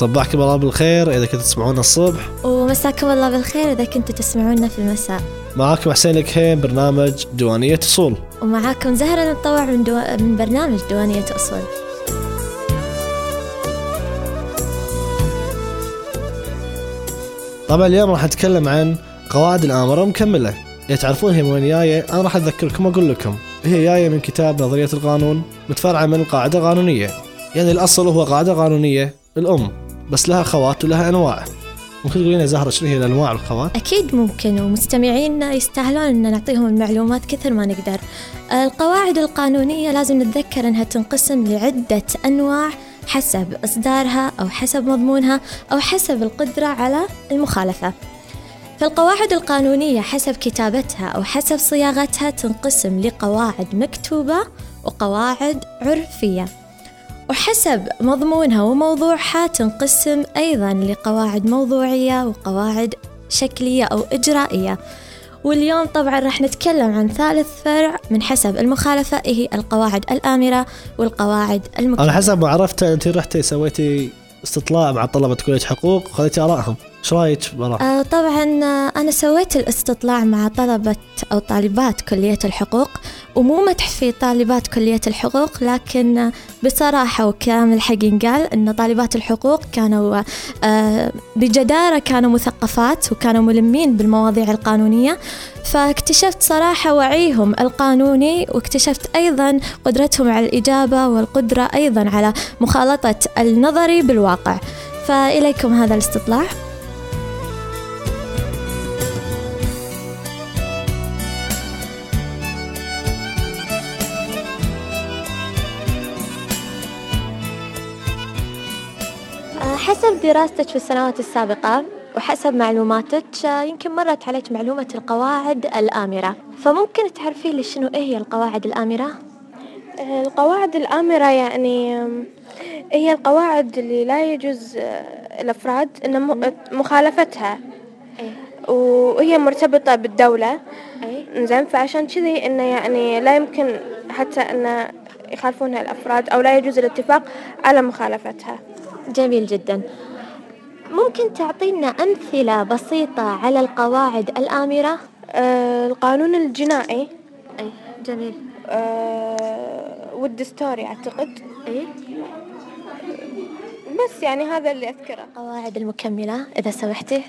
صباحكم الله بالخير إذا كنتوا تسمعونا الصبح. ومساكم الله بالخير إذا كنتوا تسمعونا في المساء. معاكم حسين الكهيم برنامج ديوانية أصول. ومعاكم زهرة المتطوع من, دو... من برنامج ديوانية أصول. طبعا اليوم راح نتكلم عن قواعد الآمرة مكملة يا تعرفون هي من وين جاية أنا راح أذكركم أقول لكم. هي جاية من كتاب نظرية القانون متفرعة من القاعدة القانونية يعني الأصل هو قاعدة قانونية الأم. بس لها خوات ولها أنواع. ممكن تقولين يا زهرة شنو هي الأنواع والخوات؟ أكيد ممكن ومستمعينا يستاهلون أن نعطيهم المعلومات كثر ما نقدر. القواعد القانونية لازم نتذكر أنها تنقسم لعدة أنواع حسب إصدارها أو حسب مضمونها أو حسب القدرة على المخالفة. فالقواعد القانونية حسب كتابتها أو حسب صياغتها تنقسم لقواعد مكتوبة وقواعد عرفية. وحسب مضمونها وموضوعها تنقسم أيضا لقواعد موضوعية وقواعد شكلية أو إجرائية. واليوم طبعا راح نتكلم عن ثالث فرع من حسب المخالفة هي القواعد الآمرة والقواعد المكملة أنا حسب ما عرفت أنت رحتي سويتي استطلاع مع طلبة كلية حقوق وخذيتي آرائهم. إيش رأيك؟ آه طبعا آه، أنا سويت الاستطلاع مع طلبة أو طالبات كلية الحقوق. ومو مدح في طالبات كلية الحقوق لكن بصراحة وكلام الحق ينقال إن طالبات الحقوق كانوا آه بجدارة كانوا مثقفات وكانوا ملمين بالمواضيع القانونية. فاكتشفت صراحة وعيهم القانوني واكتشفت أيضا قدرتهم على الإجابة والقدرة أيضا على مخالطة النظري بالواقع. فإليكم هذا الاستطلاع. حسب دراستك في السنوات السابقة وحسب معلوماتك يمكن مرت عليك معلومة القواعد الآمرة. فممكن تعرفين لي شنو هي القواعد الآمرة؟ القواعد الآمرة يعني هي القواعد اللي لا يجوز الأفراد أن مخالفتها. إيه؟ وهي مرتبطة بالدولة. أي زين فعشان كذي إنه يعني لا يمكن حتى أن يخالفونها الأفراد أو لا يجوز الاتفاق على مخالفتها. جميل جدا. ممكن تعطينا أمثلة بسيطة على القواعد الآمرة؟ آه، القانون الجنائي. أي جميل. آه، والدستوري أعتقد. أي بس يعني هذا اللي أذكره. القواعد المكملة إذا سمحتي.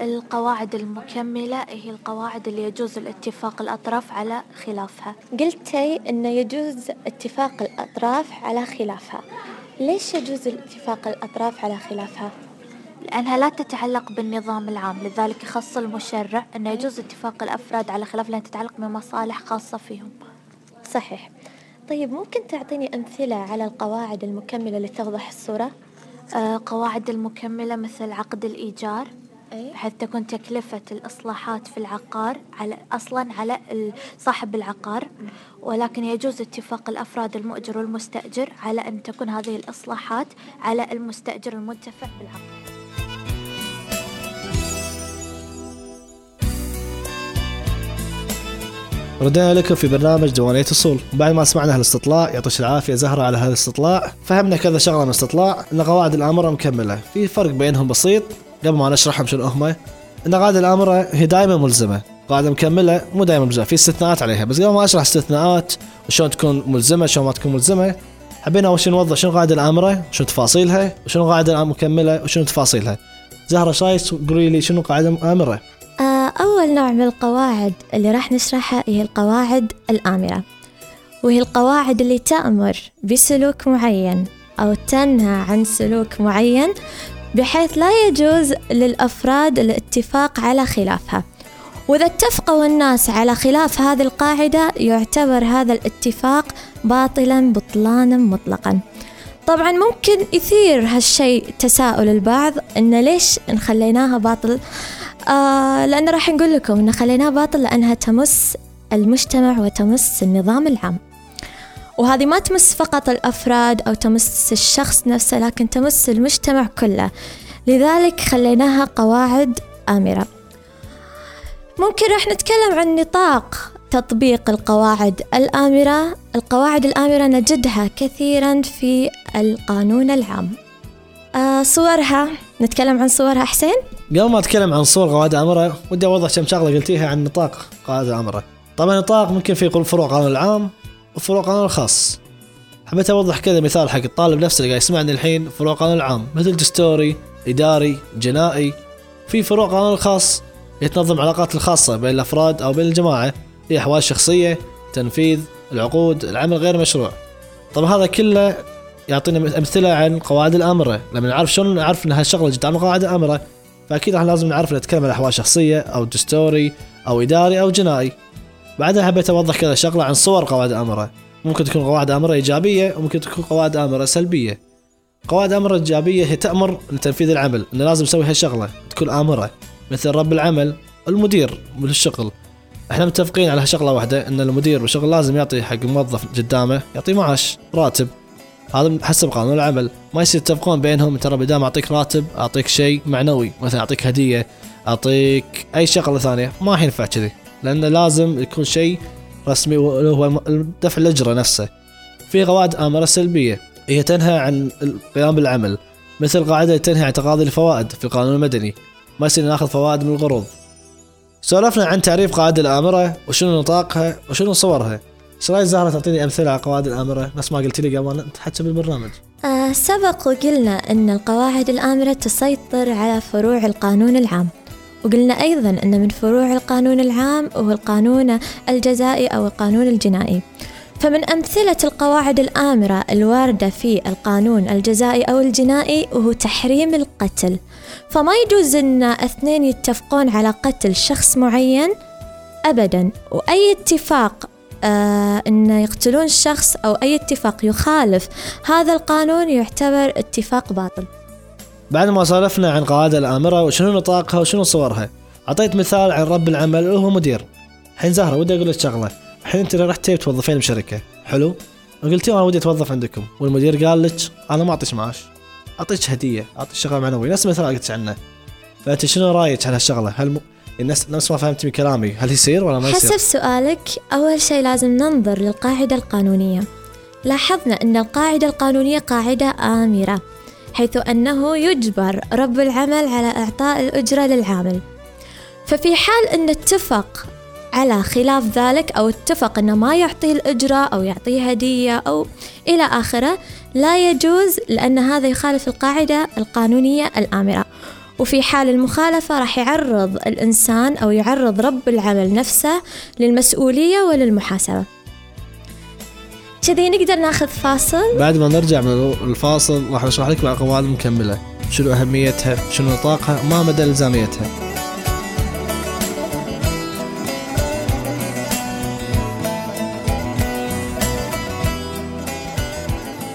القواعد المكملة هي القواعد اللي يجوز الاتفاق الأطراف على خلافها. قلتي أنه يجوز اتفاق الأطراف على خلافها. ليش يجوز الاتفاق الأطراف على خلافها؟ لأنها لا تتعلق بالنظام العام لذلك يخص المشرع أنه يجوز اتفاق الأفراد على خلاف لأنها تتعلق بمصالح خاصة فيهم صحيح طيب ممكن تعطيني أمثلة على القواعد المكملة لتوضح الصورة؟ آه، قواعد المكملة مثل عقد الإيجار أي بحيث تكون تكلفة الإصلاحات في العقار على أصلا على صاحب العقار. ولكن يجوز اتفاق الأفراد المؤجر والمستأجر على أن تكون هذه الإصلاحات على المستأجر المنتفع بالعقار. ردينا لكم في برنامج ديوانية أصول بعد ما سمعنا هالاستطلاع يعطيك العافية زهرة على هذا الاستطلاع. فهمنا كذا شغلة من الاستطلاع أن قواعد الآمرة مكملة. في فرق بينهم بسيط. قبل ما نشرحهم شنو هم أن قاعدة الآمرة هي دائما ملزمة قاعدة مكملة مو دائما ملزمة في استثناءات عليها بس قبل ما أشرح استثناءات وشلون تكون ملزمة شلون ما تكون ملزمة حبينا أول شيء نوضح شنو قاعدة الآمرة شنو تفاصيلها وشنو قاعدة مكملة وشنو تفاصيلها. زهرة شايس قولي لي شنو قاعدة آمرة آه، أول نوع من القواعد اللي راح نشرحها هي القواعد الآمرة وهي القواعد اللي تأمر بسلوك معين أو تنهى عن سلوك معين بحيث لا يجوز للأفراد الاتفاق على خلافها. وإذا اتفقوا الناس على خلاف هذه القاعدة يعتبر هذا الاتفاق باطلا بطلانا مطلقا. طبعا ممكن يثير هالشيء تساؤل البعض إن ليش إن خليناها باطل؟ آه لأن راح نقول لكم إن خليناها باطل لأنها تمس المجتمع وتمس النظام العام. وهذه ما تمس فقط الأفراد أو تمس الشخص نفسه لكن تمس المجتمع كله. لذلك خليناها قواعد آمرة. ممكن راح نتكلم عن نطاق تطبيق القواعد الآمرة. القواعد الآمرة نجدها كثيرا في القانون العام. آه صورها. نتكلم عن صورها حسين؟ قبل ما أتكلم عن صور قواعد الامره ودي أوضح كم شغلة قلتيها عن نطاق قواعد الامره طبعا نطاق ممكن في فروع قانون العام وفروع قانون الخاص حبيت أوضح كذا مثال حق الطالب نفسه اللي قاعد يسمعني الحين فروع قانون العام مثل دستوري إداري جنائي. في فروع قانون الخاص يتنظم العلاقات الخاصة بين الأفراد أو بين الجماعة. هي أحوال شخصية تنفيذ العقود العمل غير مشروع. طبعا هذا كله يعطينا أمثلة عن قواعد الامره لما نعرف شلون نعرف إن هالشغلة جت عن قواعد الامره فأكيد راح لازم نعرف نتكلم عن أحوال شخصية أو دستوري أو إداري أو جنائي. بعدها حبيت اوضح كذا شغلة عن صور قواعد الامره ممكن تكون قواعد أمره إيجابية وممكن تكون قواعد أمره سلبية. قواعد أمره ايجابيه هي تأمر لتنفيذ العمل انه لازم نسوي هالشغلة تكون آمرة مثل رب العمل المدير بالشغل إحنا متفقين على شغله واحدة إن المدير بالشغل لازم يعطي حق الموظف قدامه يعطي معاش راتب. هذا حسب قانون العمل. ما يصير يتفقون بينهم ترى بدام أعطيك راتب أعطيك شيء معنوي مثلا أعطيك هدية أعطيك أي شغلة ثانية ما ينفع كذي. لأنه لازم يكون شيء رسمي وهو دفع الأجرة نفسه. في قواعد آمرة سلبية هي تنهى عن القيام بالعمل. مثل قاعدة تنهى عن تقاضي الفوائد في القانون المدني. ما يصير ناخذ فوائد من القروض سولفنا عن تعريف قواعد الآمرة وشنو نطاقها وشنو صورها. إيش رأيك زهرة تعطيني أمثلة على قواعد الآمرة؟ نفس ما قلت لي قبل تحكي بالبرنامج. آه سبق وقلنا أن القواعد الآمرة تسيطر على فروع القانون العام. وقلنا أيضا أن من فروع القانون العام هو القانون الجزائي أو القانون الجنائي. فمن أمثلة القواعد الآمرة الواردة في القانون الجزائي أو الجنائي وهو تحريم القتل. فما يجوز أن اثنين يتفقون على قتل شخص معين؟ أبدا. وأي اتفاق آه أن يقتلون شخص أو أي اتفاق يخالف هذا القانون يعتبر اتفاق باطل. بعد ما سولفنا عن قواعد الآمرة وشنو نطاقها وشنو صورها أعطيت مثال عن رب العمل وهو مدير. الحين زهرة ودي أقول لك شغلة. الحين أنت رحت توظفين بشركة. حلو؟ وقلتي أنا ودي أتوظف عندكم. والمدير قال لك أنا ما أعطيك معاش. أعطيك هدية أعطيك شغلة معنوية نفس مثل قلت عنه. فأنت شنو رأيك على هالشغلة؟ هل م... الناس نفس ما فهمت من كلامي. هل يصير ولا ما يصير؟ حسب سؤالك أول شيء لازم ننظر للقاعدة القانونية. لاحظنا أن القاعدة القانونية قاعدة آمرة. حيث أنه يجبر رب العمل على إعطاء الأجرة للعامل. ففي حال أن اتفق على خلاف ذلك أو اتفق أنه ما يعطيه الأجرة أو يعطيه هدية أو إلى آخره لا يجوز لأن هذا يخالف القاعدة القانونية الآمرة. وفي حال المخالفة راح يعرض الإنسان أو يعرض رب العمل نفسه للمسؤولية وللمحاسبة. كذي نقدر ناخذ فاصل؟ بعد ما نرجع من الفاصل راح نشرح لك مع قواعد مكملة. شنو أهميتها؟ شنو نطاقها ما مدى إلزاميتها؟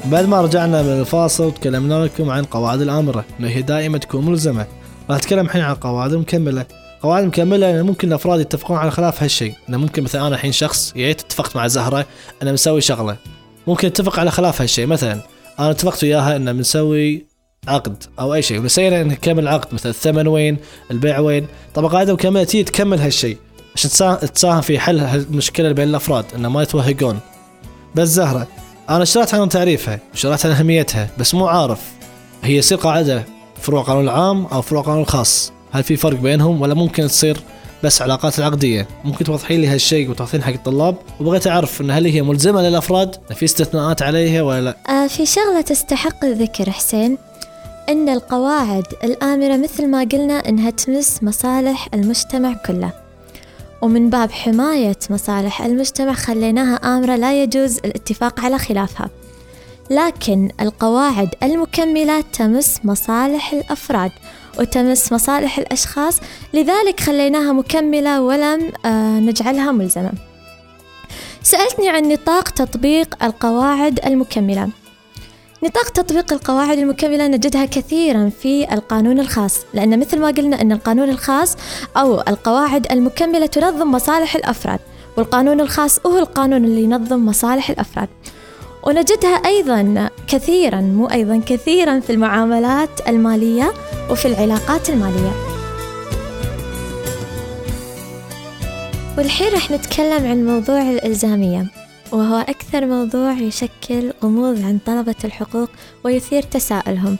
بعد ما رجعنا من الفاصل وتكلمنا لكم عن قواعد الآمرة. إنه هي دائما تكون ملزمة. راح نتكلم الحين عن قواعد مكملة. قواعد مكملة إنه ممكن الأفراد يتفقون على خلاف هالشيء. إنه ممكن مثلا أنا الحين شخص جيت اتفقت مع زهرة أنا بنسوي شغلة. ممكن نتفق على خلاف هالشيء. مثلا أنا اتفقت وياها إنه بنسوي عقد أو أي شيء. ونسينا نكمل العقد مثلا الثمن وين البيع وين. طبعا قاعدة مكمله تيجي تكمل هالشيء عشان تساهم في حل المشكلة اللي بين الأفراد انه ما يتوهقون. بس زهرة أنا اشتريت عن تعريفها اشتريت عن أهميتها بس مو عارف هي يصير قاعدة فروع قانون العام أو فروع قانون الخاص. هل في فرق بينهم ولا ممكن تصير بس علاقات العقدية؟ ممكن توضحين لي هالشيء وتوضحين حق الطلاب؟ وبغيت أعرف إن هل هي ملزمة للأفراد؟ في استثناءات عليها ولا لا؟ آه في شغلة تستحق الذكر حسين إن القواعد الآمرة مثل ما قلنا إنها تمس مصالح المجتمع كله. ومن باب حماية مصالح المجتمع خليناها آمرة لا يجوز الاتفاق على خلافها. لكن القواعد المكملة تمس مصالح الأفراد. وتمس مصالح الأشخاص. لذلك خليناها مكملة ولم آه، نجعلها ملزمة. سألتني عن نطاق تطبيق القواعد المكملة. نطاق تطبيق القواعد المكملة نجدها كثيرا في القانون الخاص لأن مثل ما قلنا أن القانون الخاص أو القواعد المكملة تنظم مصالح الأفراد والقانون الخاص هو القانون اللي ينظم مصالح الأفراد. ونجدها أيضا كثيرا مو أيضا كثيرا في المعاملات المالية وفي العلاقات المالية والحين رح نتكلم عن موضوع الإلزامية وهو أكثر موضوع يشكل غموض عند طلبة الحقوق ويثير تساؤلهم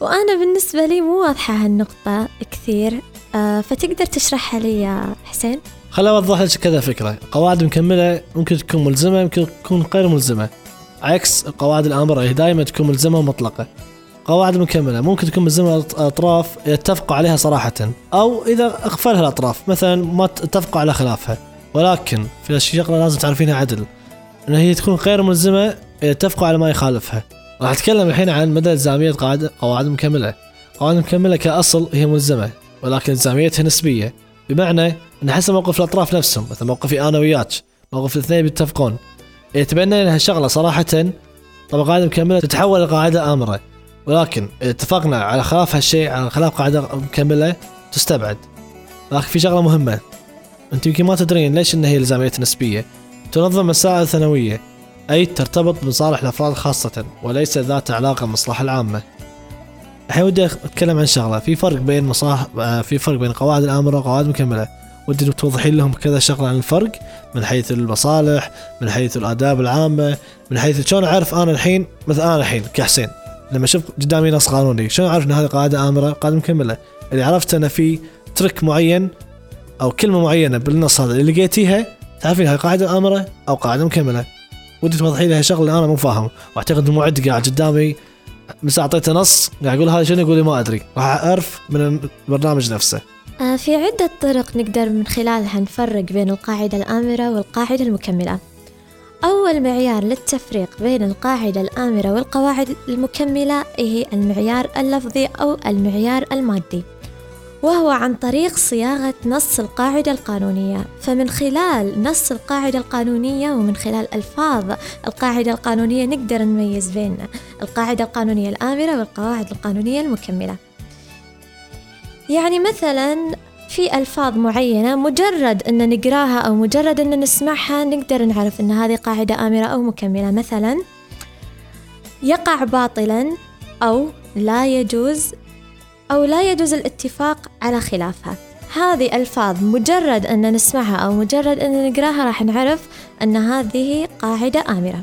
وأنا بالنسبة لي مو واضحة هالنقطة كثير آه فتقدر تشرحها لي يا حسين؟ خليني اوضح لك كذا فكرة. قواعد مكملة ممكن تكون ملزمة ممكن تكون غير ملزمة. عكس قواعد الامره هي دائما تكون ملزمة ومطلقة. قواعد مكملة ممكن تكون ملزمة الأطراف يتفقوا عليها صراحة أو إذا أغفلها الأطراف مثلا ما اتفقوا على خلافها. ولكن في شغله لازم تعرفينها عدل. إن هي تكون غير ملزمة اذا اتفقوا على ما يخالفها. راح أتكلم الحين عن مدى إلزامية قواعد قواعد مكملة. قواعد مكملة كأصل هي ملزمة ولكن إلزاميتها نسبية. بمعنى إن حسب موقف الأطراف نفسهم مثل موقفي أنا وياك موقف الاثنين بيتفقون اذا تبنى لها الشغله صراحة طبعا قاعدة مكملة تتحول لقاعدة آمرة. ولكن إذا اتفقنا على خلاف هالشيء على خلاف قاعدة مكملة تستبعد. لكن في شغلة مهمة. أنت يمكن ما تدرين ليش إن هي إلزامية نسبية. تنظم مسائل ثانوية. أي ترتبط بمصالح الأفراد خاصه وليس ذات علاقة بالمصلحه العامة. الحين ودي أتكلم عن شغلة. في فرق بين مصاح آه، في فرق بين قواعد الامره وقواعد مكملة. ودي توضحين لهم كذا شغلة عن الفرق من حيث المصالح من حيث الآداب العامة من حيث شلون أعرف أنا الحين مثلا أنا الحين كحسين. لما أشوف قدامي نص قانوني شلون أعرف إن هذه قاعدة آمرة قاعدة مكملة؟ اللي عرفت أنا في ترك معين أو كلمة معينة بالنص هذا اللي لقيتيها تعرفين هاي قاعدة آمرة أو قاعدة مكملة. ودي توضحي لي شغلة أنا مو فاهم. وأعتقد المعد قاعد قدامي بس أعطيته نص قاعد يقول هذا شنو؟ يقول ما أدري. راح أعرف من البرنامج نفسه. آه، في عدة طرق نقدر من خلالها نفرق بين القاعدة الآمرة والقاعدة المكملة. أول معيار للتفريق بين القاعدة الآمرة والقواعد المكملة هي المعيار اللفظي أو المعيار المادي. وهو عن طريق صياغة نص القاعدة القانونية. فمن خلال نص القاعدة القانونية ومن خلال ألفاظ القاعدة القانونية نقدر نميز بين القاعدة القانونية الآمرة والقواعد القانونية المكملة. يعني مثلا في ألفاظ معينة مجرد أن نقراها أو مجرد أن نسمعها نقدر نعرف أن هذه قاعدة آمرة أو مكملة. مثلا يقع باطلا أو لا يجوز أو لا يجوز الاتفاق على خلافها. هذه ألفاظ مجرد أن نسمعها أو مجرد أن نقراها راح نعرف أن هذه قاعدة آمرة.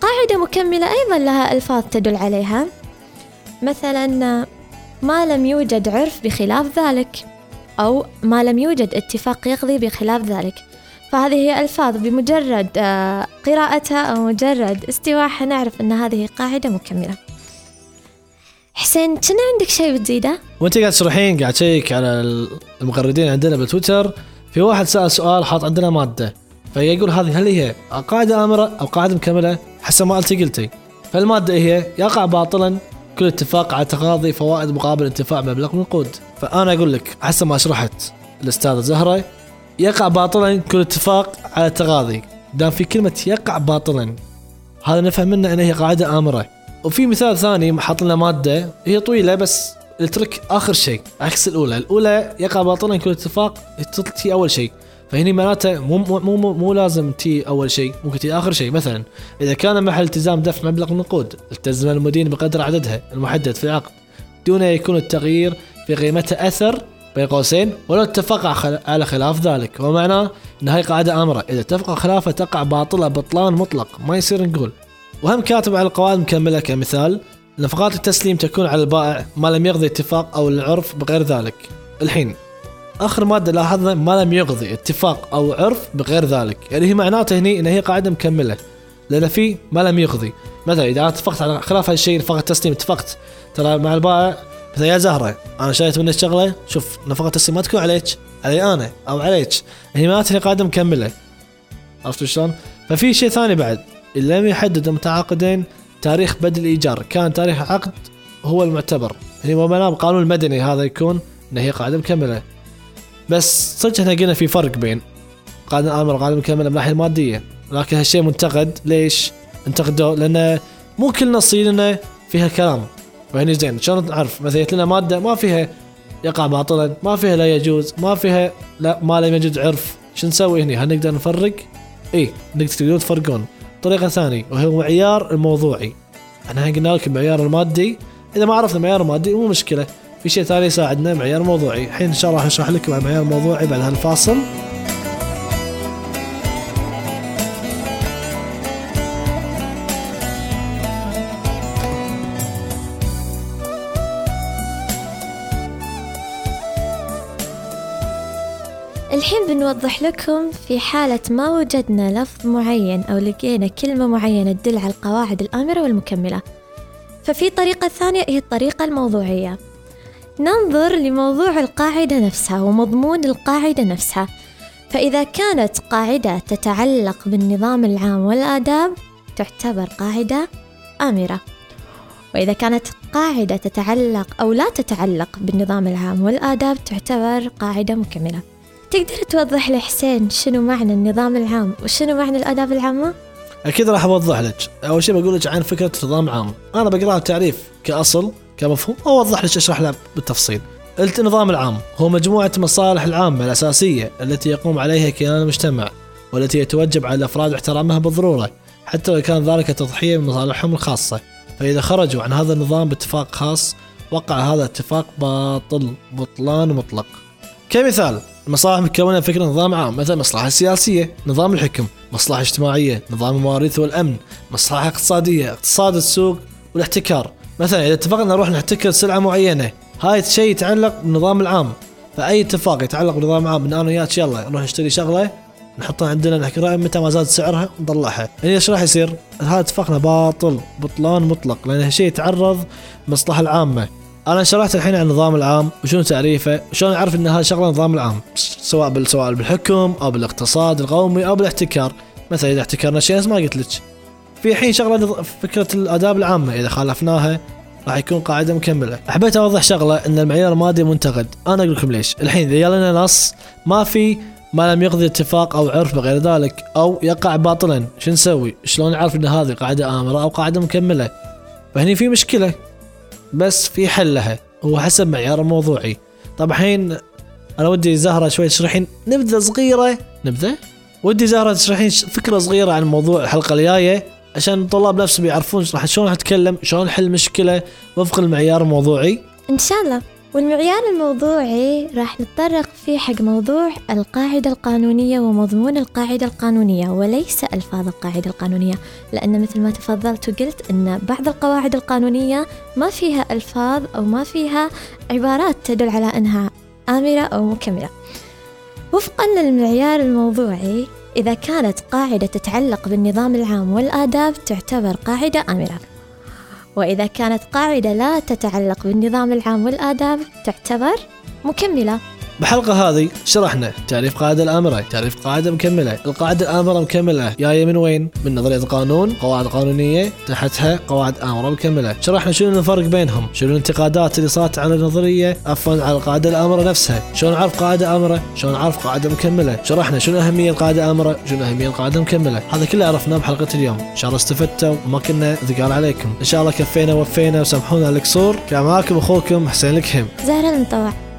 قاعدة مكملة أيضا لها ألفاظ تدل عليها. مثلا ما لم يوجد عرف بخلاف ذلك أو ما لم يوجد اتفاق يقضي بخلاف ذلك. فهذه هي ألفاظ بمجرد آه، قراءتها أو مجرد استواعها نعرف أن هذه قاعدة مكملة. حسين كنا عندك شيء بتزيده؟ وانت قاعد تشرحين قاعد تشيك على المغردين عندنا بالتويتر في واحد سأل سؤال حاط عندنا مادة. فيقول هذه هل هي قاعدة آمرة أو قاعدة مكملة؟ حسب ما أنت قلتي. فالمادة هي يقع باطلا كل اتفاق على تقاضي فوائد مقابل انتفاع مبلغ من القود فأنا أقول لك حسب ما شرحت الأستاذة زهرة يقع باطلا كل اتفاق على التقاضي دام في كلمة يقع باطلا هذا نفهم منه أنها هي قاعدة آمرة. وفي مثال ثاني حاط لنا مادة هي طويلة بس الترك آخر شيء عكس الأولى. الأولى يقع باطلا كل اتفاق تي أول شيء. فهني معناته مو مو مو, مو لازم تي أول شيء ممكن تي آخر شيء. مثلا إذا كان محل التزام دفع مبلغ النقود التزم المدين بقدر عددها المحدد في العقد دون يكون التغيير في قيمته أثر بين قوسين ولو اتفق على خلاف ذلك. ومعناه إن هاي قاعدة آمرة. إذا اتفق خلافه تقع باطلة بطلان مطلق. ما يصير نقول. وهم كاتب على القواعد مكمله كمثال نفقات التسليم تكون على البائع ما لم يقضي اتفاق أو العرف بغير ذلك. الحين آخر مادة لاحظنا ما لم يقضي اتفاق أو عرف بغير ذلك. يعني هي معناته هني إن هي قاعدة مكملة لأن في ما لم يقضي. مثلا إذا أنا اتفقت على خلاف هالشيء نفقة التسليم اتفقت ترى مع البائع مثلا يا زهرة أنا شريت منك شغلة شوف نفقة التسليم ما تكون عليك علي أنا أو عليك. هي معناته هي قاعدة مكملة. عرفت شلون؟ ففي شيء ثاني بعد. لم يحدد المتعاقدين تاريخ بدء الإيجار. كان تاريخ عقد هو المعتبر. يعني معناه القانون المدني هذا يكون ان هي قاعدة مكملة. بس صدق إحنا قلنا في فرق بين قاعدة الامر وقاعدة مكملة من الناحية المادية لكن هالشيء منتقد. ليش؟ انتقدوه لأنه مو كل نص لنا فيها كلام. فهني زين شلون نعرف؟ مثلا لنا مادة ما فيها يقع باطلا ما فيها لا يجوز ما فيها لا ما لم يجد عرف. شو نسوي هنا هل نقدر نفرق؟ اي نقدر تقدرون تفرقون. طريقة ثانية وهو معيار الموضوعي. إحنا قلنا لكم المعيار المادي. إذا ما عرفنا المعيار المادي مو مشكلة في شيء ثاني يساعدنا معيار موضوعي. الحين إن شاء الله راح اشرح لكم عن معيار موضوعي بعد هالفاصل. الحين بنوضح لكم في حالة ما وجدنا لفظ معين أو لقينا كلمة معينة تدل على القواعد الآمرة والمكملة. ففي طريقة ثانية هي الطريقة الموضوعية. ننظر لموضوع القاعدة نفسها ومضمون القاعدة نفسها. فإذا كانت قاعدة تتعلق بالنظام العام والآداب تعتبر قاعدة آمرة. وإذا كانت قاعدة تتعلق أو لا تتعلق بالنظام العام والآداب تعتبر قاعدة مكملة. تقدر توضح لحسين شنو معنى النظام العام وشنو معنى الآداب العامة؟ أكيد راح أوضح لك. أول شيء بقول لك عن فكرة نظام عام أنا بقرأ التعريف كأصل كمفهوم واوضح لك اشرح له بالتفصيل. قلت النظام العام هو مجموعة المصالح العامة الأساسية التي يقوم عليها كيان المجتمع والتي يتوجب على الأفراد احترامها بالضرورة حتى لو كان ذلك تضحية من مصالحهم الخاصة. فإذا خرجوا عن هذا النظام باتفاق خاص وقع هذا الاتفاق باطل بطلان مطلق. كمثال المصالح مكونة فكرة نظام عام مثل المصلحة السياسية نظام الحكم مصلحة اجتماعية نظام المواريث والأمن مصلحة اقتصادية اقتصاد السوق والاحتكار. مثلا إذا اتفقنا نروح نحتكر سلعة معينة هاي الشيء يتعلق بالنظام العام. فأي اتفاق يتعلق بالنظام العام من أنا وياك يلا نروح نشتري شغلة نحطها عندنا نحكرها متى ما زاد سعرها نطلعها. يعني إيش راح يصير؟ هذا اتفاقنا باطل بطلان مطلق لأن هالشيء يتعرض المصلحه العامة. أنا شرحت الحين عن النظام العام وشنو تعريفه وشلون اعرف إن هذا شغلة النظام العام سواء سواء بالحكم أو بالاقتصاد القومي أو بالاحتكار. مثلا إذا احتكرنا شيء ما قلت لك. في حين شغلة فكرة الآداب العامة إذا خالفناها راح يكون قاعدة مكملة. حبيت أوضح شغلة إن المعيار المادي منتقد. أنا أقول لكم ليش. الحين إذا لنا نص ما في ما لم يقضي اتفاق أو عرف بغير ذلك أو يقع باطلا. شو نسوي؟ شلون نعرف إن هذه قاعدة آمرة أو قاعدة مكملة؟ فهني في مشكلة. بس في حل لها هو حسب معيار موضوعي. طب الحين أنا ودي زهرة شوي تشرحين. نبذة صغيرة. نبذة؟ ودي زهرة تشرحين فكرة صغيرة عن موضوع الحلقة الجاية عشان الطلاب نفسهم يعرفون شلون راح اتكلم شلون نحل مشكلة وفق المعيار الموضوعي. إن شاء الله. والمعيار الموضوعي راح نتطرق فيه حق موضوع القاعدة القانونية ومضمون القاعدة القانونية وليس ألفاظ القاعدة القانونية. لأن مثل ما تفضلت وقلت أن بعض القواعد القانونية ما فيها ألفاظ أو ما فيها عبارات تدل على أنها آمرة أو مكملة. وفقا للمعيار الموضوعي إذا كانت قاعدة تتعلق بالنظام العام والآداب تعتبر قاعدة آمرة. وإذا كانت قاعدة لا تتعلق بالنظام العام والآداب تعتبر مكملة. بالحلقة هذه شرحنا تعريف قاعدة الآمرة تعريف قاعدة مكملة. القاعدة الآمرة مكملة. جاية من وين؟ من نظرية القانون قواعد قانونية تحتها قواعد آمرة مكملة. شرحنا شنو الفرق بينهم؟ شنو الانتقادات اللي صارت على النظرية؟ عفوا على القاعدة الآمرة نفسها. شلون نعرف قاعدة آمرة شلون نعرف قاعدة مكملة؟ شرحنا شنو أهمية القاعدة آمرة شنو أهمية القاعدة مكملة؟ هذا كله عرفناه بحلقة اليوم. إن شاء الله استفدتوا وما كنا ثقال عليكم. إن شاء الله كفينا ووفينا وسامحونا على القصور كان معاكم أخوكم حسين الكهم زهرة المطوع.